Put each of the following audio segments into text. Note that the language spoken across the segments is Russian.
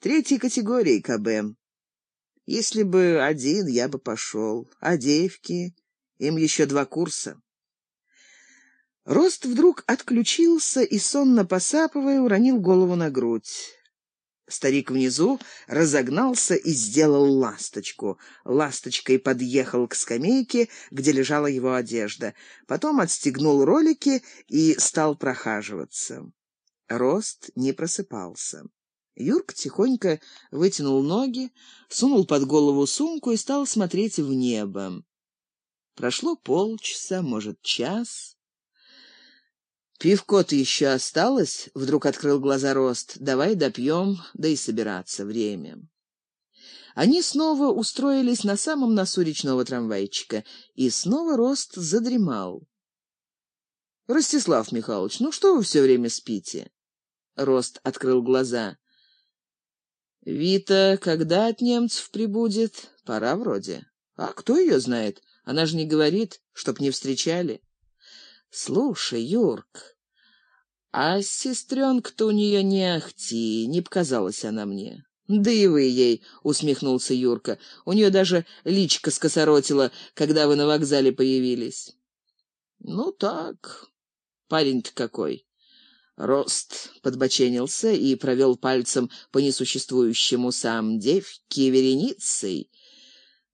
Третьей категории КБ. Если бы один, я бы пошел. А девки? Им еще два курса. Рост вдруг отключился и, сонно посапывая, уронил голову на грудь. Старик внизу разогнался и сделал ласточку. Ласточкой подъехал к скамейке, где лежала его одежда. Потом отстегнул ролики и стал прохаживаться. Рост не просыпался. Юрк тихонько вытянул ноги, сунул под голову сумку и стал смотреть в небо. Прошло полчаса, может, час. «Пивко-то еще осталось?» — вдруг открыл глаза Рост. «Давай допьем, да и собираться время». Они снова устроились на самом носу речного трамвайчика, и снова Рост задремал. «Ростислав Михайлович, ну что вы все время спите?» Рост открыл глаза. «Вита когда от немцев прибудет? Пора вроде. А кто ее знает? Она же не говорит, чтоб не встречали». «Слушай, Юрк, а сестренка-то у нее не ахти, не показалась она мне». «Да и вы ей», — усмехнулся Юрка. «У нее даже личка скосоротила, когда вы на вокзале появились». «Ну так, парень-то какой». Рост подбоченился и провел пальцем по несуществующему сам девки вереницей.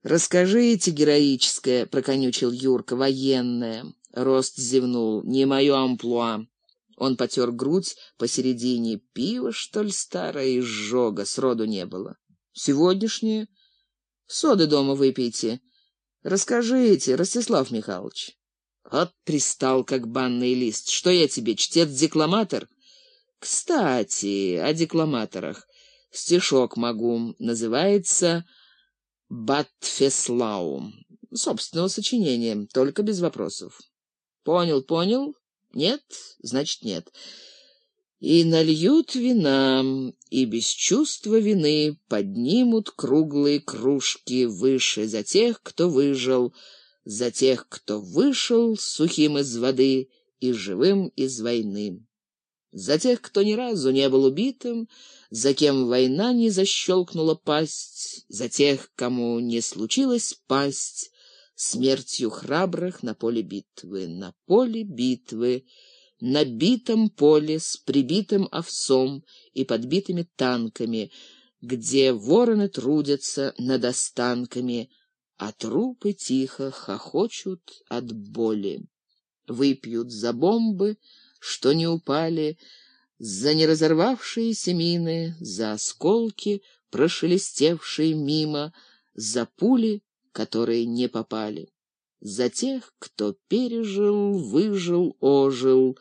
«Расскажите, героическое», — проконючил Юрка, — «военное». Рост зевнул. «Не мое амплуа». Он потер грудь посередине. Пиво, что ли, старое, изжога, сроду не было. «Сегодняшнее? Соды дома выпейте. Расскажите, Ростислав Михайлович». «Вот пристал, как банный лист. Что я тебе, чтец-декламатор?» «Кстати, о декламаторах. Стишок могу. Называется «Батфеслау». Собственного сочинения, только без вопросов. Понял, понял? Нет? Значит, нет. И нальют вина, и без чувства вины поднимут круглые кружки выше за тех, кто выжил, за тех, кто вышел сухим из воды и живым из войны. За тех, кто ни разу не был убитым, за кем война не защелкнула пасть, за тех, кому не случилось пасть, смертью храбрых на поле битвы, на поле битвы, на битом поле с прибитым овсом и подбитыми танками, где вороны трудятся над останками, а трупы тихо хохочут от боли. Выпьют за бомбы, что не упали, за неразорвавшиеся мины, за осколки, прошелестевшие мимо, за пули, которые не попали. За тех, кто пережил, выжил, ожил,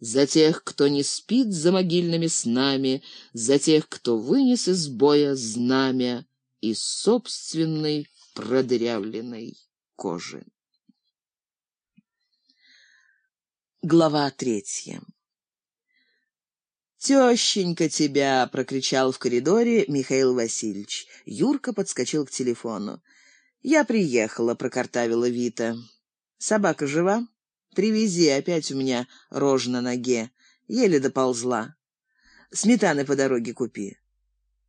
за тех, кто не спит за могильными снами, за тех, кто вынес из боя знамя из собственной продырявленной кожи. Глава третья «Тещенька тебя!» — прокричал в коридоре Михаил Васильевич. Юрка подскочил к телефону. «Я приехала», — прокартавила Вита. «Собака жива? Привези, опять у меня рожа на ноге. Еле доползла. Сметаны по дороге купи».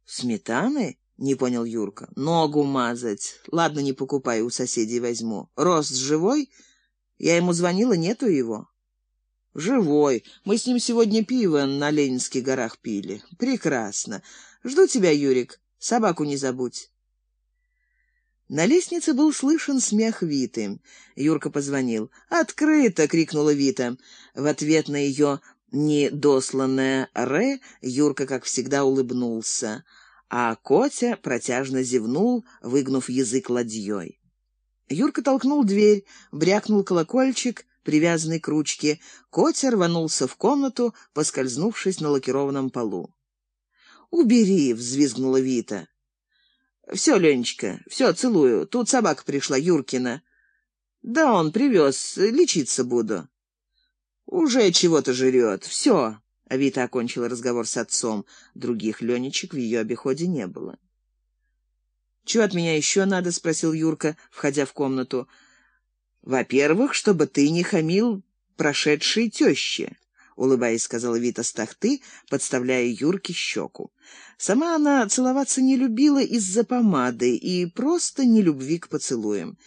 «Сметаны?» — не понял Юрка. «Ногу мазать. Ладно, не покупай, у соседей возьму. Рост живой? Я ему звонила, нету его». «Живой. Мы с ним сегодня пиво на Ленинских горах пили. Прекрасно. Жду тебя, Юрик. Собаку не забудь». На лестнице был слышен смех Виты. Юрка позвонил. «Открыто!» — крикнула Вита. В ответ на ее недосланное «ре» Юрка, как всегда, улыбнулся, а Котя протяжно зевнул, выгнув язык ладьей. Юрка толкнул дверь, брякнул колокольчик, привязанный к ручке. Котя рванулся в комнату, поскользнувшись на лакированном полу. «Убери!» — взвизгнула Вита. «Все, Ленечка, все, целую. Тут собака пришла, Юркина». «Да он привез, лечиться буду». «Уже чего-то жрет. Все». Авита окончила разговор с отцом. Других Ленечек в ее обиходе не было. «Чего от меня еще надо?» — спросил Юрка, входя в комнату. «Во-первых, чтобы ты не хамил прошедшей теще. улыбаясь, сказала Вита с подставляя Юрке щеку. Сама она целоваться не любила из-за помады и просто не любви к поцелуям.